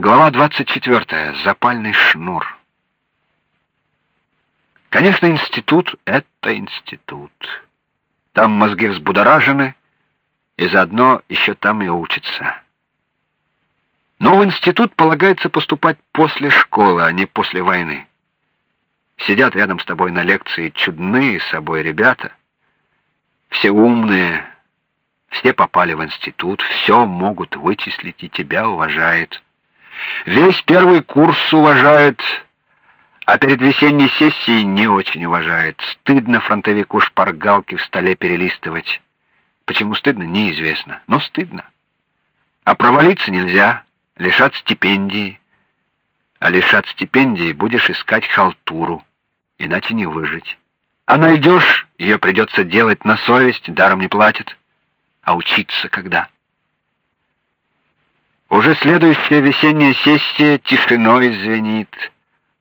Глава 24. Запальный шнур. Конечно, институт — это институт. Там мозги взбудоражены, и заодно еще там и учатся. Но в институт полагается поступать после школы, а не после войны. Сидят рядом с тобой на лекции чудные собой ребята, все умные, все попали в институт, все могут вычислить и тебя уважают. Весь первый курс уважает, а перед весенней сессией не очень уважает. Стыдно фронтовику шпаргалки в столе перелистывать. Почему стыдно, неизвестно, но стыдно. А провалиться нельзя, лишат стипендии. А лишат стипендии будешь искать халтуру, иначе не выжить. А найдешь, ее придется делать на совесть, даром не платят. А учиться когда? Уже следующая весенняя сессия тишиной звенит.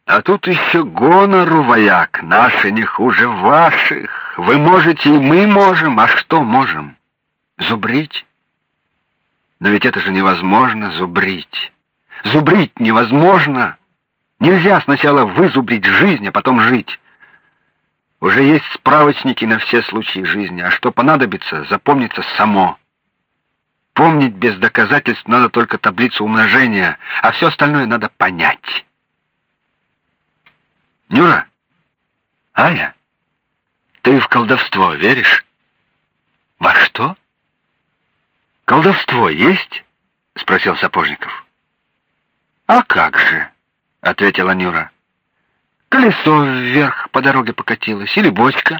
А тут еще гонор у вояк, наши не хуже ваших. Вы можете, и мы можем, а что можем? Зубрить? Но ведь это же невозможно, зубрить. Зубрить невозможно. Нельзя сначала вызубрить жизнь, а потом жить. Уже есть справочники на все случаи жизни, а что понадобится, запомнится само. Помнить без доказательств надо только таблицу умножения, а все остальное надо понять. Нюра, Ая, ты в колдовство веришь? Во что? Колдовство есть? спросил Сапожников. А как же, ответила Нюра. Колесо вверх по дороге покатилось или бочка,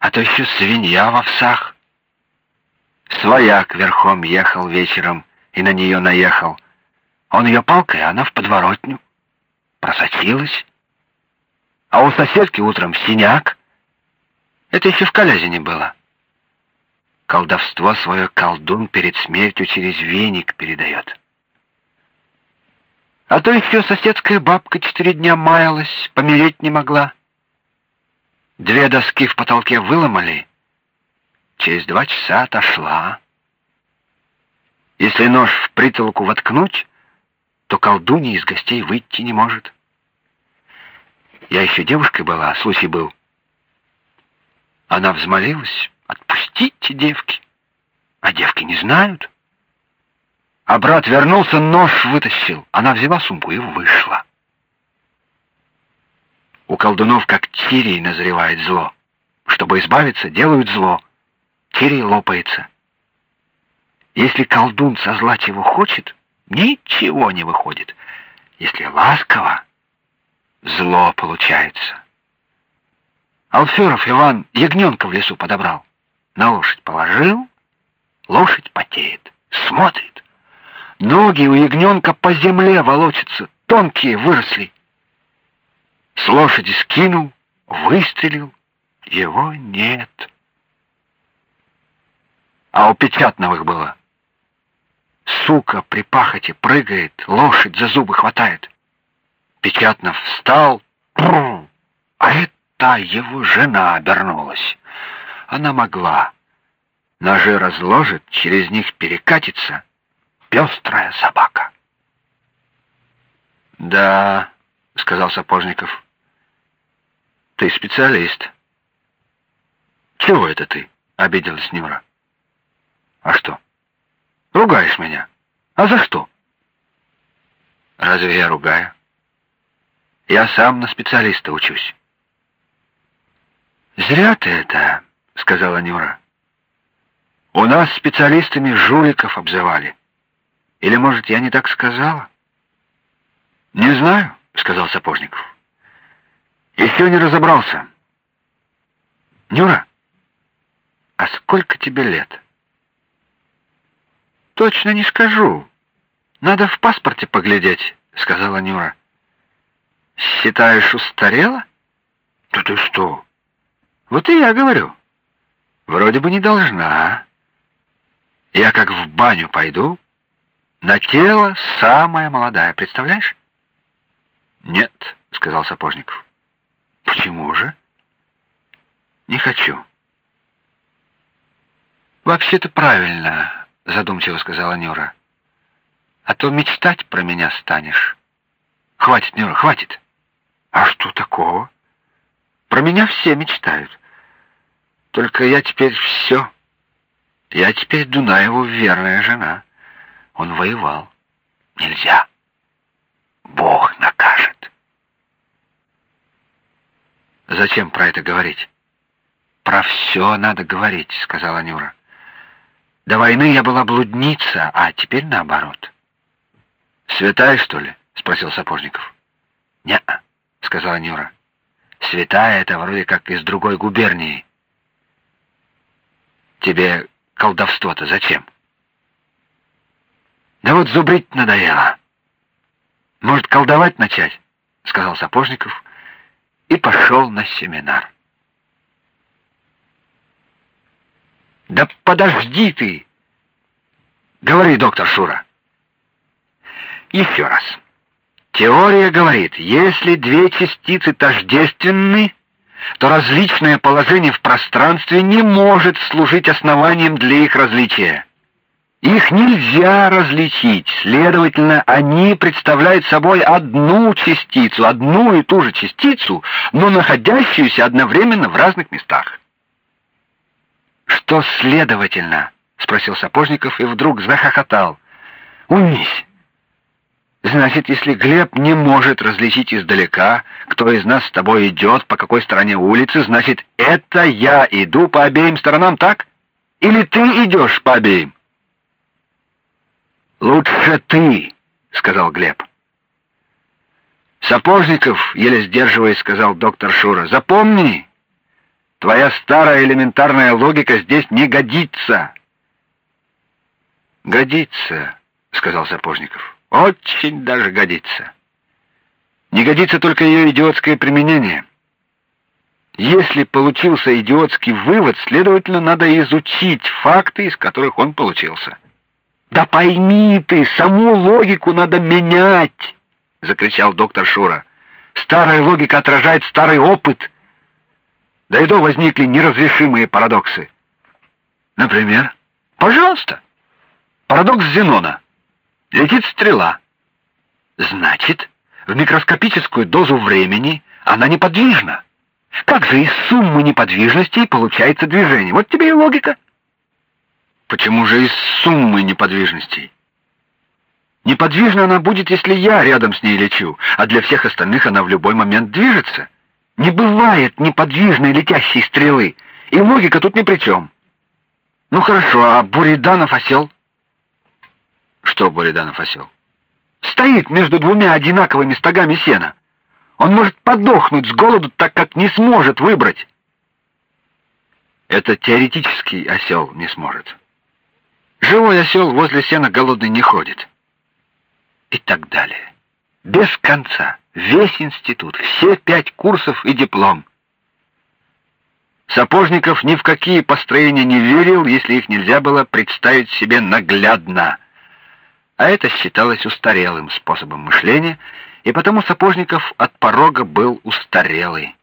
а то еще свинья в овсах. Свояк верхом ехал вечером и на нее наехал. Он ее палкой, а она в подворотню. Просочилась. А у соседки утром синяк. Это еще в Колязине было. Колдовство свое колдун перед смертью через веник передает. А то еще соседская бабка четыре дня маялась, помереть не могла. Две доски в потолке выломали, через два часа отошла. Если нож в притолку воткнуть, то колдунья из гостей выйти не может. Я еще девушкой была, случай был. Она взмолилась, отпустите девки. А девки не знают. А брат вернулся, нож вытащил. Она взяла сумку и вышла. У колдунов как тирий назревает зло. Чтобы избавиться, делают зло тирий лопается. Если колдун со зла чего хочет, ничего не выходит. Если ласково, зло получается. Алферов Иван ягненка в лесу подобрал. На лошадь положил, лошадь потеет, смотрит. Ноги у ягненка по земле волочатся, тонкие выросли. С лошади скинул, выстрелил, его нет а у Печатновых было. Сука при пахоте прыгает, лошадь за зубы хватает. Печатнов встал, а это его жена обернулась. Она могла. Ножи разложит, через них перекатится. Пестрая собака. «Да», — сказал Сапожников, — «ты специалист». «Чего это ты?» — обиделась Нюра. А что? Ругаешь меня? А за что? Разве я ругаю? Я сам на специалиста учусь. Зря ты это, сказала Нюра. У нас специалистами жуликов обзывали. Или, может, я не так сказала? Не знаю, сказал Сапожников. Еще не разобрался. Нюра, а сколько тебе лет? Точно не скажу. Надо в паспорте поглядеть, сказала Нюра. Считаешь, устарела? Да ты что? Вот и я говорю. Вроде бы не должна. Я как в баню пойду, на тело самая молодая, представляешь? Нет, сказал Сапожников. Почему же? Не хочу. Вообще-то правильно задумчиво сказала Нюра. а то мечтать про меня станешь. Хватит, Нюра, хватит. А что такого? Про меня все мечтают. Только я теперь все. Я теперь Дунаеву верная жена. Он воевал. Нельзя. Бог накажет. Зачем про это говорить? Про все надо говорить, сказала Нюра. До войны я была блудница, а теперь наоборот. Святая, что ли? спросил Сапожников. Не, сказала Нюра. Святая это вроде как из другой губернии. Тебе колдовство-то зачем? Да вот зубрить надоело. Может, колдовать начать? сказал Сапожников и пошел на семинар. Да подожди ты. Говори, доктор Шура. Еще раз. Теория говорит, если две частицы тождественны, то различное положение в пространстве не может служить основанием для их различия. Их нельзя различить, следовательно, они представляют собой одну частицу, одну и ту же частицу, но находящуюся одновременно в разных местах. Что следовательно? спросил Сапожников и вдруг захохотал. Уймись. Значит, если Глеб не может различить издалека, кто из нас с тобой идет, по какой стороне улицы, значит, это я иду по обеим сторонам, так? Или ты идешь по обеим? Лучше ты, сказал Глеб. Сапожников, еле сдерживаясь, сказал доктор Шура. Запомни, твоя старая элементарная логика здесь не годится. Годится, сказал Сапожников. Очень даже годится. Не годится только ее идиотское применение. Если получился идиотский вывод, следовательно, надо изучить факты, из которых он получился. Да пойми ты, саму логику надо менять, закричал доктор Шура. Старая логика отражает старый опыт. Да и до возникли неразрешимые парадоксы. Например, пожалуйста, парадокс Зенона. Летит стрела. Значит, в микроскопическую дозу времени она неподвижна. Как же из суммы неподвижностей получается движение? Вот тебе и логика. Почему же из суммы неподвижностей? Неподвижна она будет, если я рядом с ней лечу, а для всех остальных она в любой момент движется. Не бывает неподвижной летящей стрелы, и логика тут ни при чем. Ну хорошо, а Буриданов осел? Что Буриданов осел? Стоит между двумя одинаковыми стогами сена. Он может подохнуть с голоду, так как не сможет выбрать. Это теоретический осел не сможет. Живой осел возле сена голодный не ходит. И так далее. Без конца. Весь институт, все пять курсов и диплом. Сапожников ни в какие построения не верил, если их нельзя было представить себе наглядно а это считалось устарелым способом мышления, и потому Сапожников от порога был устарелый.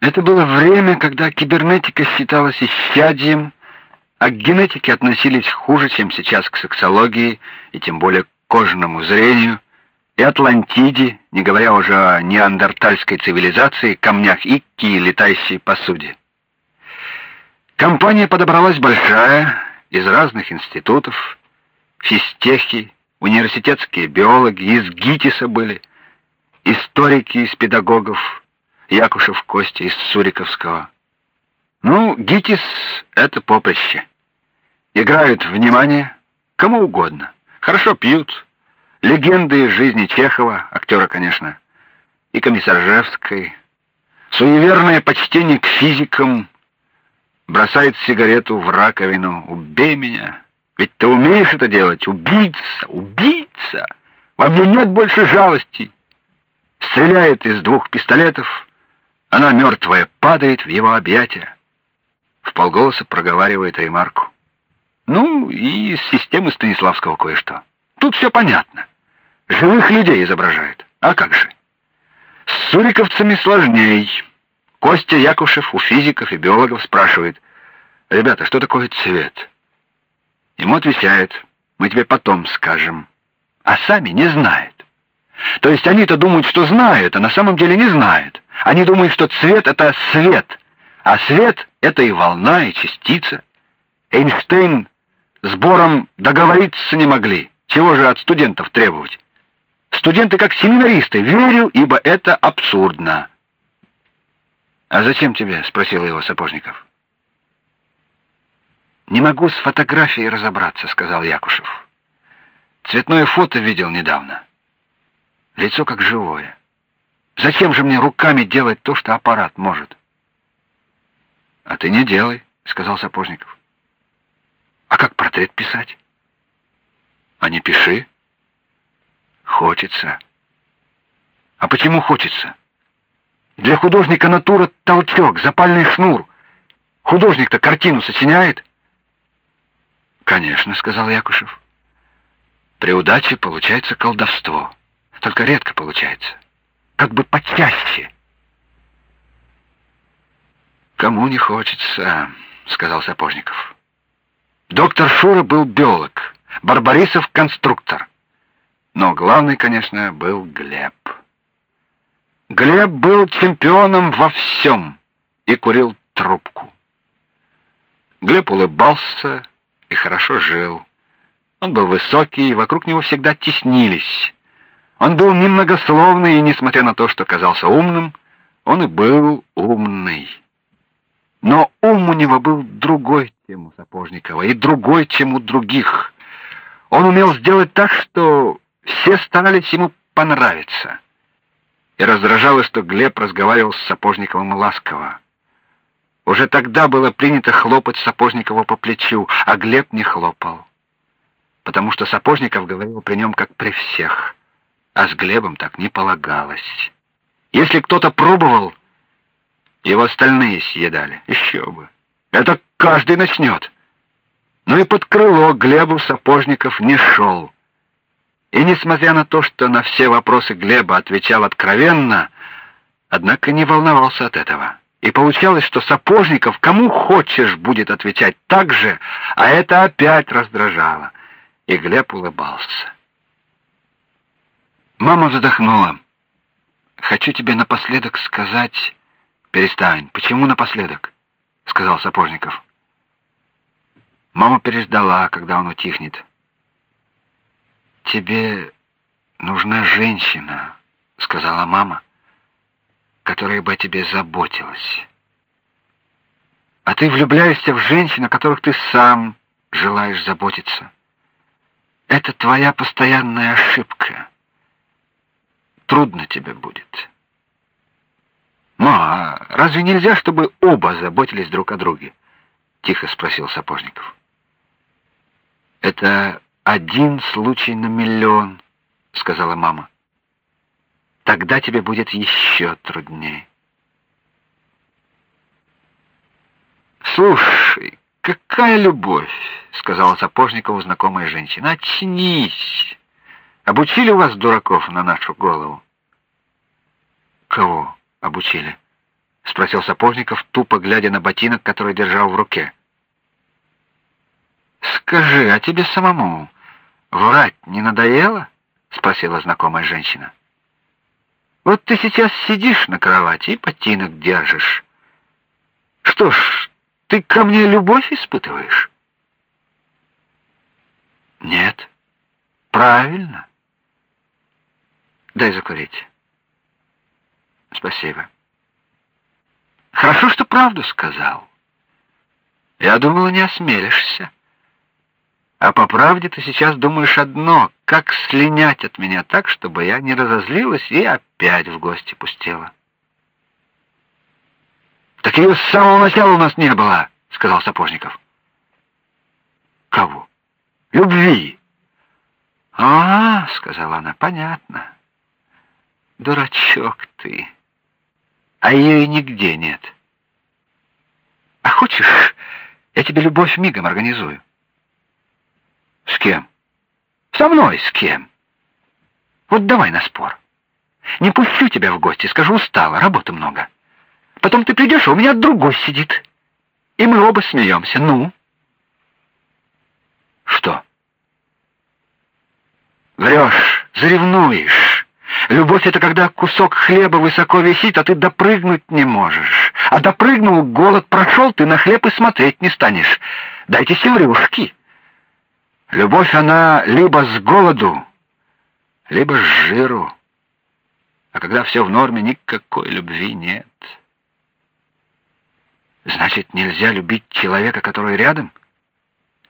Это было время, когда кибернетика считалась исчадием, а к генетике относились хуже, чем сейчас к сексологии и тем более к кожному зрению, и Атлантиде, не говоря уже о неандертальской цивилизации, камнях Икки и летающей посуде. Компания подобралась большая, из разных институтов, физтехи, университетские биологи из ГИТИСа были, историки из педагогов, Якушев Костя из Суриковского. Ну, ГИТИС — это поприще. Играют внимание кому угодно. Хорошо пьют. Легенды из жизни Чехова, актера, конечно, и Комиссаржевской. Суеверное почтение к физикам бросает сигарету в раковину. «Убей меня!» Ведь ты умеешь это делать, убийца, убийца. Во мне нет больше жалости. Стреляет из двух пистолетов, она мертвая падает в его объятия. В полголоса проговаривает ремарку. Ну, и из системы Станиславского кое-что. Тут все понятно. Живых людей изображают. А как же? С суриковцами сложней. Костя Якушев у физиков и биологов спрашивает: "Ребята, что такое цвет?" Ему отвечают: "Мы тебе потом скажем". а сами не знают. То есть они-то думают, что знают, а на самом деле не знают. Они думают, что цвет — это свет, а свет — это и волна, и частица. Эйнштейн с Бором договориться не могли. Чего же от студентов требовать? Студенты как семинаристы, верю, ибо это абсурдно. «А зачем тебе?» — спросил его Сапожников. «Не могу с фотографией разобраться», — сказал Якушев. «Цветное фото видел недавно. Лицо как живое. Зачем же мне руками делать то, что аппарат может?» «А ты не делай», — сказал Сапожников. «А как портрет писать?» «А не пиши». «Хочется». «А почему хочется?» «Для художника натура — толчок, запальный шнур. Художник-то картину сочиняет». «Конечно», — сказал Якушев. «При удаче получается колдовство. Только редко получается. Как бы почаще». «Кому не хочется», — сказал Сапожников. Доктор Шура был биолог, Барбарисов — конструктор. Но главный, конечно, был Глеб. Глеб был чемпионом во всем и курил трубку. Глеб улыбался и хорошо жил. Он был высокий, и вокруг него всегда теснились. Он был немногословный, и, несмотря на то, что казался умным, он и был умный. Но ум у него был другой, чем у Сапожникова, и другой, чем у других. Он умел сделать так, что все старались ему понравиться. И раздражало, что Глеб разговаривал с Сапожниковым ласково. Уже тогда было принято хлопать Сапожникова по плечу, а Глеб не хлопал. Потому что Сапожников говорил при нем как при всех, а с Глебом так не полагалось. Если кто-то пробовал, его остальные съедали. Еще бы. Это каждый начнет. Но и под крыло Глебу Сапожников не шел. И несмотря на то, что на все вопросы Глеба отвечал откровенно, однако не волновался от этого. И получалось, что Сапожников кому хочешь будет отвечать так же, а это опять раздражало. И Глеб улыбался. Мама вздохнула. «Хочу тебе напоследок сказать...» «Перестань. Почему напоследок?» — сказал Сапожников. Мама переждала, когда он утихнет. «Тебе нужна женщина», — сказала мама, — «которая бы о тебе заботилась. А ты влюбляешься в женщин, о которых ты сам желаешь заботиться. Это твоя постоянная ошибка. Трудно тебе будет». «Ну, а разве нельзя, чтобы оба заботились друг о друге?» — тихо спросил Сапожников. «Это один случай на миллион», — сказала мама. «Тогда тебе будет еще труднее». «Слушай, какая любовь!» — сказала Сапожникову знакомая женщина. «Очнись! Обучили вас дураков на нашу голову?» «Кого?» обучили?» — спросил Сапожников, тупо глядя на ботинок, который держал в руке. «Скажи, а тебе самому врать не надоело?» — спросила знакомая женщина. «Вот ты сейчас сидишь на кровати и ботинок держишь. Что ж, ты ко мне любовь испытываешь?» «Нет». «Правильно. Дай закурить». Спасибо. Хорошо, что правду сказал. Я думала, не осмелишься. А по правде ты сейчас думаешь одно, как слинять от меня так, чтобы я не разозлилась и опять в гости пустила. Так ее с самого начала у нас не было, сказал Сапожников. Кого? Любви. А, сказала она, понятно. Дурачок ты а ее и нигде нет. А хочешь, я тебе любовь мигом организую? С кем? Со мной с кем? Вот давай на спор. Не пущу тебя в гости, скажу, устала, работы много. Потом ты придешь, а у меня другой сидит. И мы оба смеемся. Ну? Что? Врешь, заревнуешь. Любовь — это когда кусок хлеба высоко висит, а ты допрыгнуть не можешь. А допрыгнул, голод прошел, ты на хлеб и смотреть не станешь. Дайте севрюшки. Любовь, она либо с голоду, либо с жиру. А когда все в норме, никакой любви нет. Значит, нельзя любить человека, который рядом?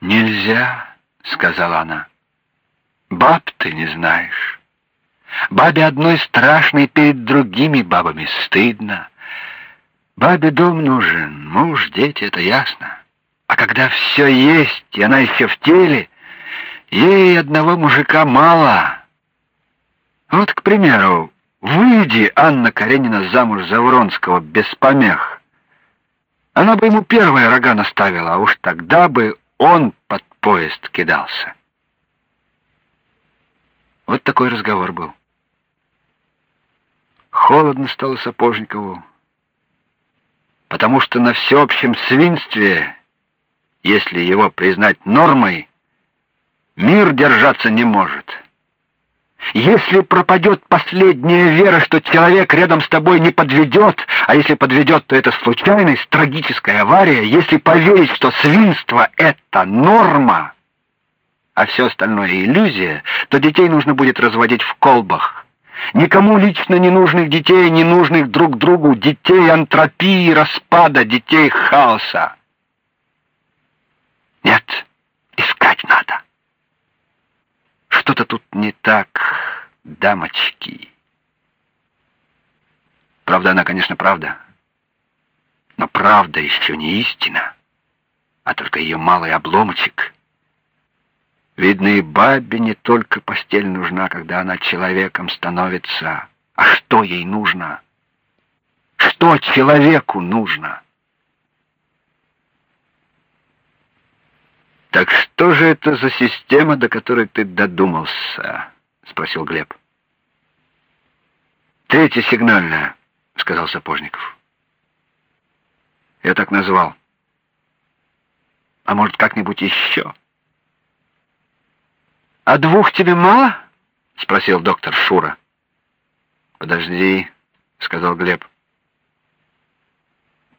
Нельзя, сказала она. Баб ты не знаешь. Бабе одной страшной перед другими бабами стыдно. Бабе дом нужен, муж, дети, это ясно. А когда все есть, и она еще в теле, ей одного мужика мало. Вот, к примеру, выйди Анна Каренина замуж за Вронского без помех. Она бы ему первые рога наставила, а уж тогда бы он под поезд кидался. Вот такой разговор был. Холодно стало Сапожникову, потому что на всеобщем свинстве, если его признать нормой, мир держаться не может. Если пропадет последняя вера, что человек рядом с тобой не подведет, а если подведет, то это случайность, трагическая авария, если поверить, что свинство — это норма, а все остальное иллюзия, то детей нужно будет разводить в колбах. Никому лично не нужных детей, не нужных друг другу, детей антропии, распада, детей хаоса. Нет, искать. Что-то тут не так, дамочки. Правда, она, конечно, правда. Но правда еще не истина, а только ее малый обломочек. Видно, и бабе не только постель нужна, когда она человеком становится. А что ей нужно? Что человеку нужно? «Так что же это за система, до которой ты додумался?» — спросил Глеб. «Третья сигнальная», — сказал Сапожников. «Я так назвал. А может, как-нибудь еще?» «А двух тебе мало?» — спросил доктор Шура. «Подожди», — сказал Глеб.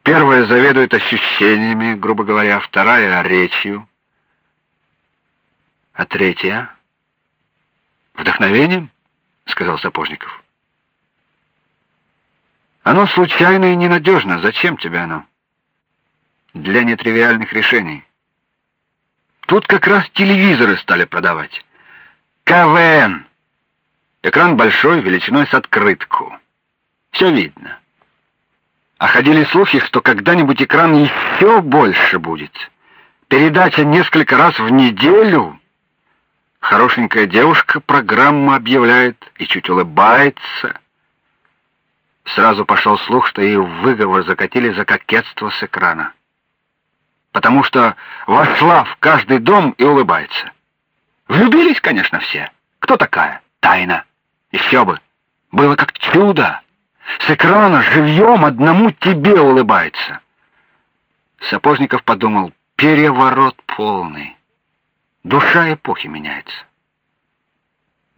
«Первая заведует ощущениями, грубо говоря, вторая — речью, а третья? Вдохновением? Сказал Сапожников. Оно случайно и ненадежно. Зачем тебе оно? Для нетривиальных решений. Тут как раз телевизоры стали продавать. КВН. Экран большой, величиной с открытку. Все видно. А ходили слухи, что когда-нибудь экран еще больше будет. Передача несколько раз в неделю Хорошенькая девушка программу объявляет и чуть улыбается. Сразу пошел слух, что ей выговор закатили за кокетство с экрана. Потому что вошла в каждый дом и улыбается. Влюбились, конечно, все. Кто такая? Тайна. Еще бы. Было как чудо. С экрана живьем одному тебе улыбается. Сапожников подумал, переворот полный. Душа эпохи меняется.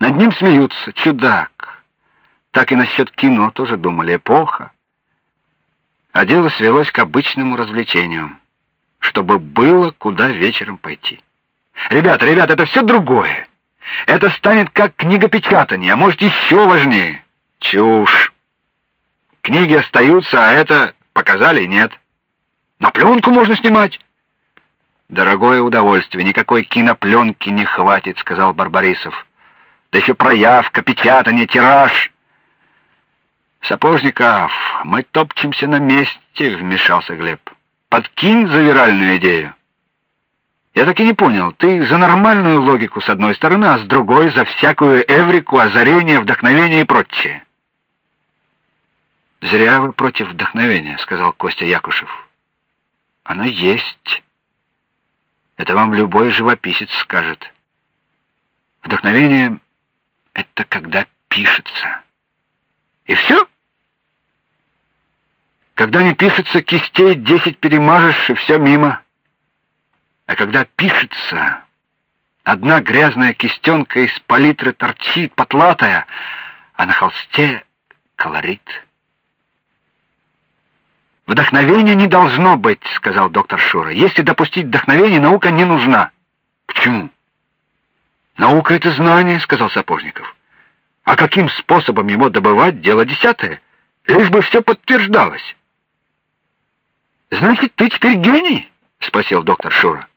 Над ним смеются, чудак. Так и насчет кино тоже думали, эпоха. А дело свелось к обычному развлечению, чтобы было куда вечером пойти. Ребята, ребята, это все другое. Это станет как книгопечатание, а может еще важнее. Чушь. Книги остаются, а это показали нет. На пленку можно снимать. «Дорогое удовольствие, никакой кинопленки не хватит», — сказал Барбарисов. «Да еще проявка, печатание, тираж». «Сапожников, мы топчемся на месте», — вмешался Глеб. «Подкинь за виральную идею». «Я так и не понял, ты за нормальную логику с одной стороны, а с другой за всякую эврику, озарение, вдохновение и прочее». «Зря вы против вдохновения», — сказал Костя Якушев. «Оно есть». Это вам любой живописец скажет. Вдохновение — это когда пишется. И все? Когда не пишется, кистей десять перемажешь, и все мимо. А когда пишется, Одна грязная кистенка из палитры торчит, потлатая, а на холсте колорит. «Вдохновения не должно быть», — сказал доктор Шура. «Если допустить вдохновение, наука не нужна». «Почему?» «Наука — это знание», — сказал Сапожников. «А каким способом его добывать — дело десятое. Лишь бы все подтверждалось». «Значит, ты теперь гений?» — спросил доктор Шура.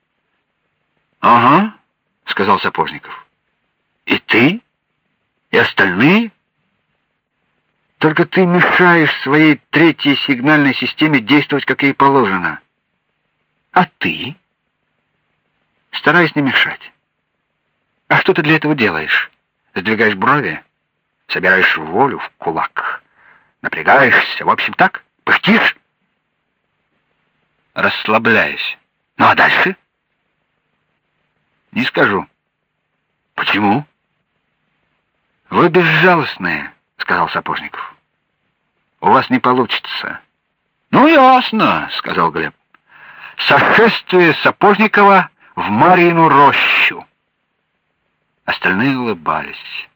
«Ага», — сказал Сапожников. «И ты? И остальные?» Только ты мешаешь своей третьей сигнальной системе действовать, как ей положено. А ты? Стараюсь не мешать. А что ты для этого делаешь? Сдвигаешь брови, собираешь волю в кулак, напрягаешься, в общем, так? Пыхтишь? Расслабляюсь. Ну а дальше? Не скажу. Почему? Вы безжалостные сказал Сапожников. У вас не получится. Ну ясно, сказал Глеб. Сошествие Сапожникова в Марину рощу. Остальные улыбались.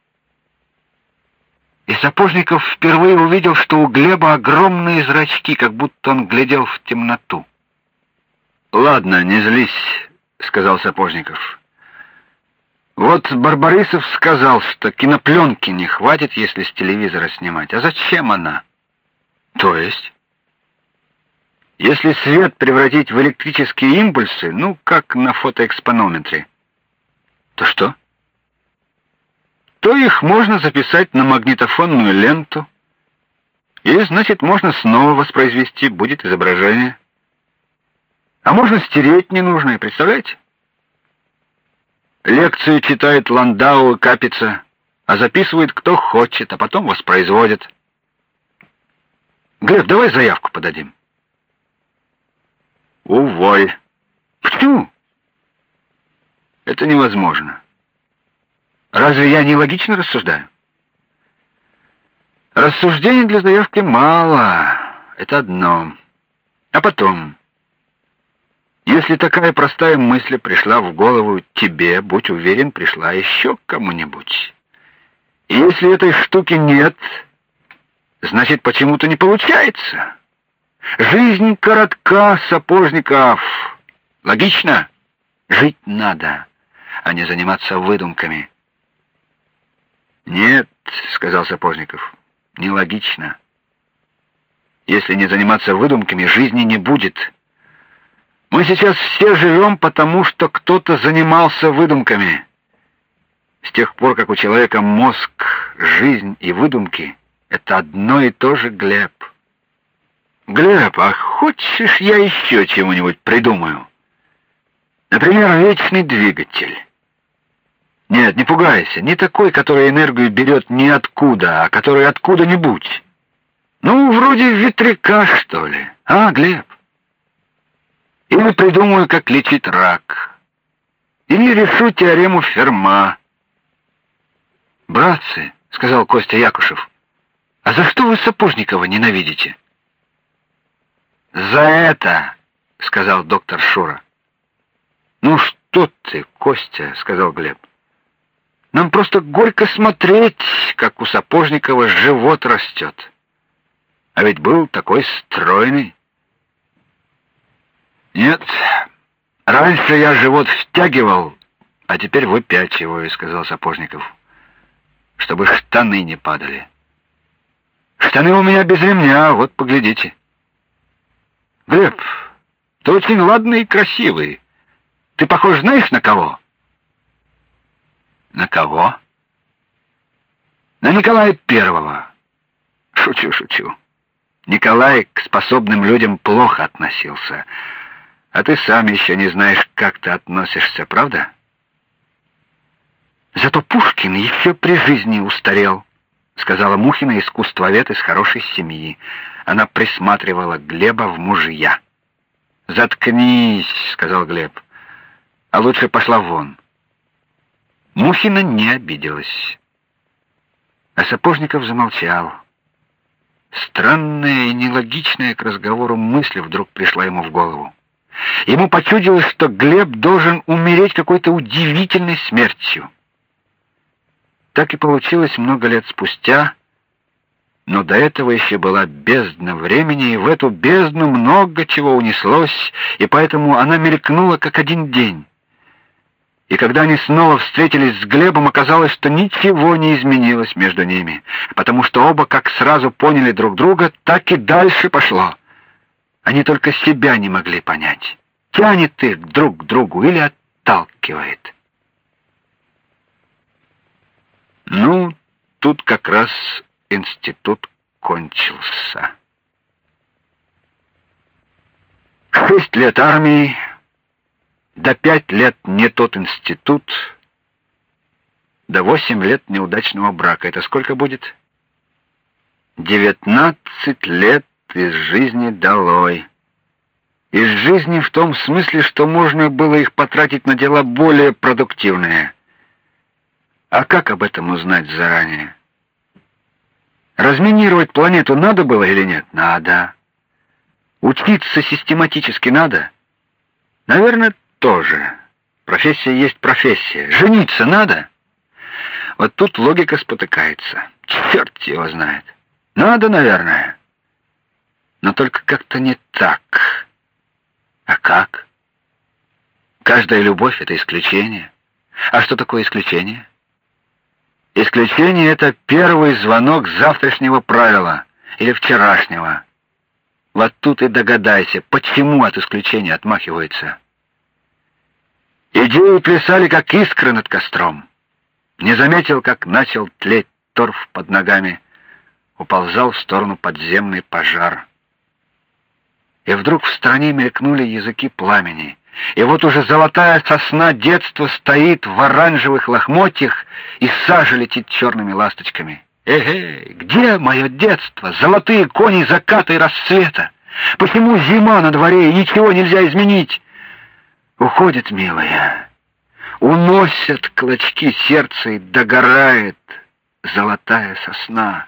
И Сапожников впервые увидел, что у Глеба огромные зрачки, как будто он глядел в темноту. «Ладно, не злись», — сказал Сапожников. Вот Барбарисов сказал, что кинопленки не хватит, если с телевизора снимать. А зачем она? То есть? Если свет превратить в электрические импульсы, ну, как на фотоэкспонометре, то что? То их можно записать на магнитофонную ленту, и, значит, можно снова воспроизвести, будет изображение. А можно стереть ненужное, представляете? Лекцию читает Ландау и Капица, а записывает кто хочет, а потом воспроизводит. Глеб, давай заявку подадим. Уволь. Почему? Это невозможно. Разве я не логично рассуждаю? Рассуждений для заявки мало. Это одно. А потом если такая простая мысль пришла в голову тебе, будь уверен, пришла еще кому-нибудь. И если этой штуки нет, значит, почему-то не получается. Жизнь коротка, сапожников. Логично? Жить надо, а не заниматься выдумками. Нет, сказал Сапожников. Нелогично. Если не заниматься выдумками, жизни не будет. Мы сейчас все живем, потому что кто-то занимался выдумками. С тех пор, как у человека мозг, жизнь и выдумки — это одно и то же, Глеб. Глеб, а хочешь, я еще чего-нибудь придумаю? Например, вечный двигатель. Нет, не пугайся, не такой, который энергию берет ниоткуда, а который откуда-нибудь. Ну, вроде ветряка, что ли. А, Глеб? Или придумаю, как лечить рак. Или решу теорему Ферма. «Братцы», — сказал Костя Якушев, — «а за что вы Сапожникова ненавидите?» «За это», — сказал доктор Шура. «Ну что ты, Костя», — сказал Глеб. «Нам просто горько смотреть, как у Сапожникова живот растет. А ведь был такой стройный». Нет, раньше я живот втягивал, а теперь выпячиваю, сказал Сапожников, чтобы штаны не падали. Штаны у меня без ремня, вот поглядите. Глеб, ты очень ладный и красивый. Ты похож знаешь на кого? На кого? На Николая Первого. Шучу, шучу. Николай к способным людям плохо относился. А ты сам еще не знаешь, как ты относишься, правда? Зато Пушкин еще при жизни устарел, сказала Мухина, искусствовед из хорошей семьи. Она присматривала Глеба в мужья. Заткнись, сказал Глеб. А лучше пошла вон. Мухина не обиделась. А Сапожников замолчал. Странная и нелогичная к разговору мысль вдруг пришла ему в голову. Ему почудилось, что Глеб должен умереть какой-то удивительной смертью. Так и получилось много лет спустя, но до этого еще была бездна времени, и в эту бездну много чего унеслось, и поэтому она мелькнула как один день. И когда они снова встретились с Глебом, оказалось, что ничего не изменилось между ними, потому что оба как сразу поняли друг друга, так и дальше пошло. Они только себя не могли понять. Тянет их друг к другу или отталкивает. Ну, тут как раз институт кончился. Шесть лет армии, до пять лет не тот институт, до восемь лет неудачного брака. Это сколько будет? Девятнадцать лет из жизни долой. Из жизни в том смысле, что можно было их потратить на дела более продуктивные. А как об этом узнать заранее? Разминировать планету надо было или нет? Надо. Учиться систематически надо? Наверное, тоже. Профессия есть профессия. Жениться надо? Вот тут логика спотыкается. Черт его знает. Надо, наверное. Но только как-то не так. А как? Каждая любовь — это исключение. А что такое исключение? Исключение — это первый звонок завтрашнего правила или вчерашнего. Вот тут и догадайся, почему от исключения отмахиваются. Идеи плясали, как искры над костром. Не заметил, как начал тлеть торф под ногами. Уползал в сторону подземный пожар. И вдруг в стране мелькнули языки пламени — и вот уже золотая сосна детства стоит в оранжевых лохмотьях, и сажа летит черными ласточками. Эгей, где мое детство, золотые кони заката и рассвета? Почему зима на дворе и ничего нельзя изменить? Уходит, милая, уносят клочки сердца и догорает золотая сосна.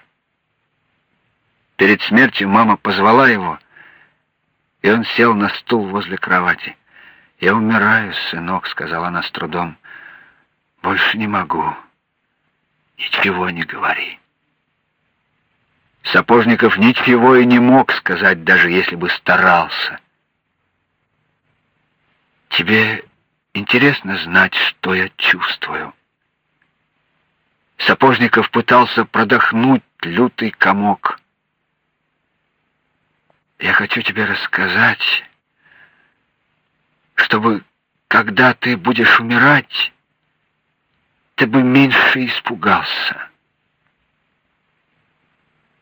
Перед смертью мама позвала его, и он сел на стул возле кровати. «Я умираю, сынок», — сказала она с трудом. «Больше не могу. Ничего не говори». Сапожников ничего и не мог сказать, даже если бы старался. «Тебе интересно знать, что я чувствую?» Сапожников пытался продохнуть лютый комок. «Я хочу тебе рассказать...» чтобы, когда ты будешь умирать, ты бы меньше испугался.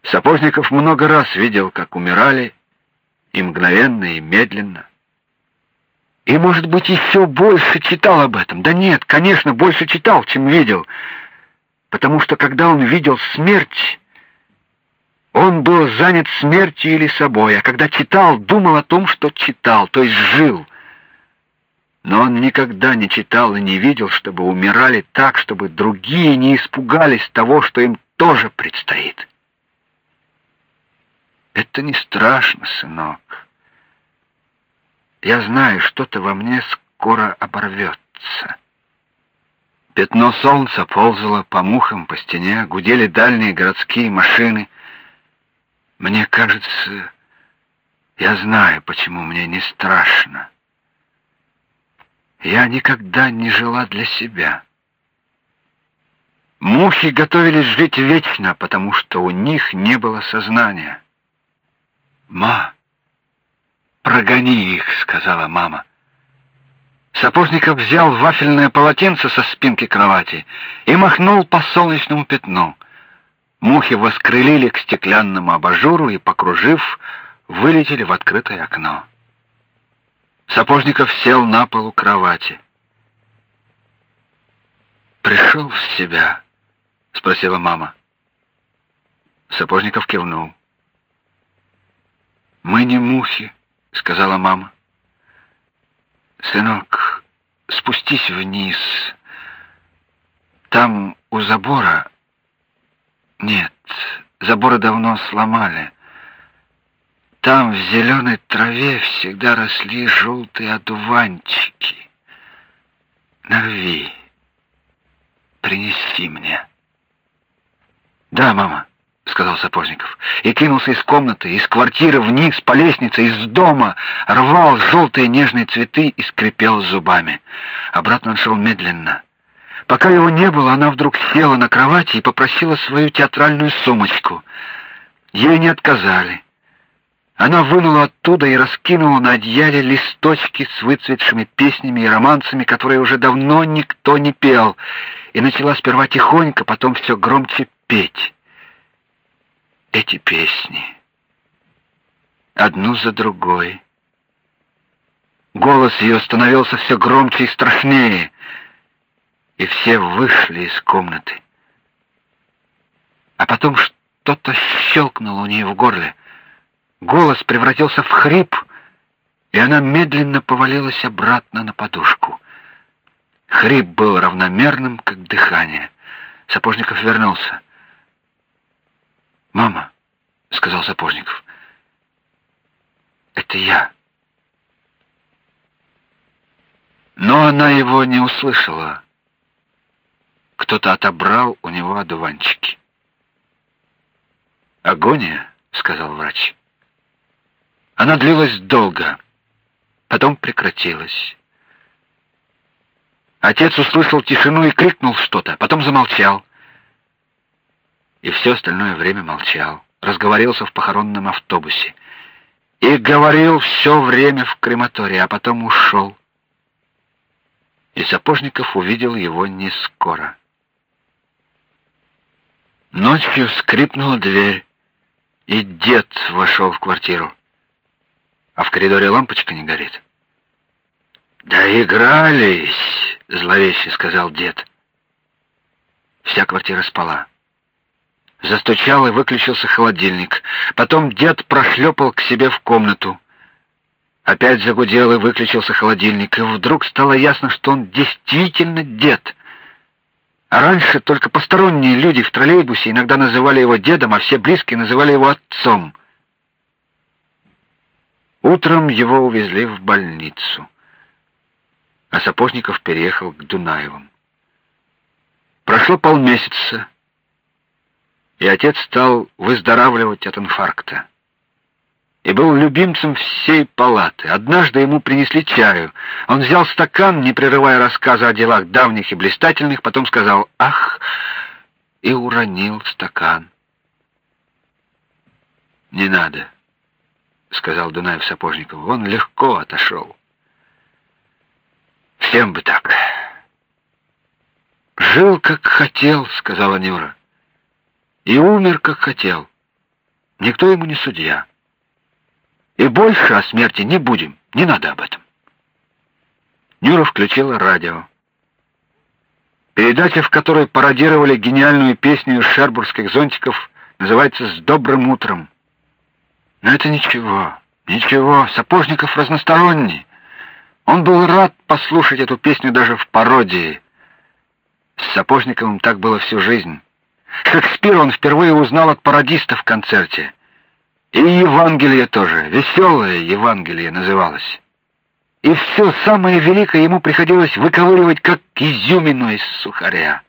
Сапожников много раз видел, как умирали, и мгновенно, и медленно. И, может быть, еще больше читал об этом. Да нет, конечно, больше читал, чем видел. Потому что, когда он видел смерть, он был занят смертью или собой, а когда читал, думал о том, что читал, то есть жил. Но он никогда не читал и не видел, чтобы умирали так, чтобы другие не испугались того, что им тоже предстоит. Это не страшно, сынок. Я знаю, что-то во мне скоро оборвется. Пятно солнца ползало по мухам по стене, гудели дальние городские машины. Мне кажется, я знаю, почему мне не страшно. Я никогда не жила для себя. Мухи готовились жить вечно, потому что у них не было сознания. «Ма, прогони их», — сказала мама. Сапожников взял вафельное полотенце со спинки кровати и махнул по солнечному пятну. Мухи воскрылили к стеклянному абажуру и, покружив, вылетели в открытое окно. Сапожников сел на полу кровати. «Пришел в себя?» — спросила мама. Сапожников кивнул. «Мы не мухи», — сказала мама. «Сынок, спустись вниз. Там у забора...» «Нет, заборы давно сломали. там в зеленой траве всегда росли желтые одуванчики. Нарви, принеси мне. Да, мама, сказал Сапожников, и кинулся из комнаты, из квартиры вниз по лестнице, из дома, рвал желтые нежные цветы и скрипел зубами. Обратно он шел медленно. Пока его не было, она вдруг села на кровати и попросила свою театральную сумочку. Ей не отказали. Она вынула оттуда и раскинула на одеяле листочки с выцветшими песнями и романсами, которые уже давно никто не пел, и начала сперва тихонько, потом все громче петь. Эти песни одну за другой. Голос ее становился все громче и страшнее, и все вышли из комнаты. А потом что-то щелкнуло у нее в горле. Голос превратился в хрип, и она медленно повалилась обратно на подушку. Хрип был равномерным, как дыхание. Сапожников вернулся. "Мама", сказал Сапожников. "Это я". Но она его не услышала. Кто-то отобрал у него одуванчики. "Агония", сказал врач. Она длилась долго, потом прекратилась. Отец услышал тишину и крикнул что-то, потом замолчал. И все остальное время молчал, разговорился в похоронном автобусе и говорил все время в крематории, а потом ушел. И Сапожников увидел его не скоро. Ночью скрипнула дверь, и дед вошел в квартиру а в коридоре лампочка не горит. Да игрались, зловеще сказал дед. Вся квартира спала. Застучал и выключился холодильник. Потом дед прошлепал к себе в комнату. Опять загудел и выключился холодильник, и вдруг стало ясно, что он действительно дед. А раньше только посторонние люди в троллейбусе иногда называли его дедом, а все близкие называли его отцом. Утром его увезли в больницу, а Сапожников переехал к Дунаевым. Прошло полмесяца, и отец стал выздоравливать от инфаркта. И был любимцем всей палаты. Однажды ему принесли чаю. Он взял стакан, не прерывая рассказа о делах давних и блистательных, потом сказал: "Ах!" и уронил стакан. Не надо сказал Дунаев Сапожникову. Он легко отошел. Всем бы так. Жил как хотел, сказала Нюра. И умер как хотел. Никто ему не судья. И больше о смерти не будем. Не надо об этом. Нюра включила радио. Передача, в которой пародировали гениальную песню шербургских зонтиков, называется «С добрым утром». Но это ничего, ничего, Сапожников разносторонний. Он был рад послушать эту песню даже в пародии. С Сапожниковым так было всю жизнь. Шекспир он впервые узнал от пародиста в концерте. И Евангелие тоже, веселое Евангелие называлось. И все самое великое ему приходилось выковыривать как изюмину из сухаря.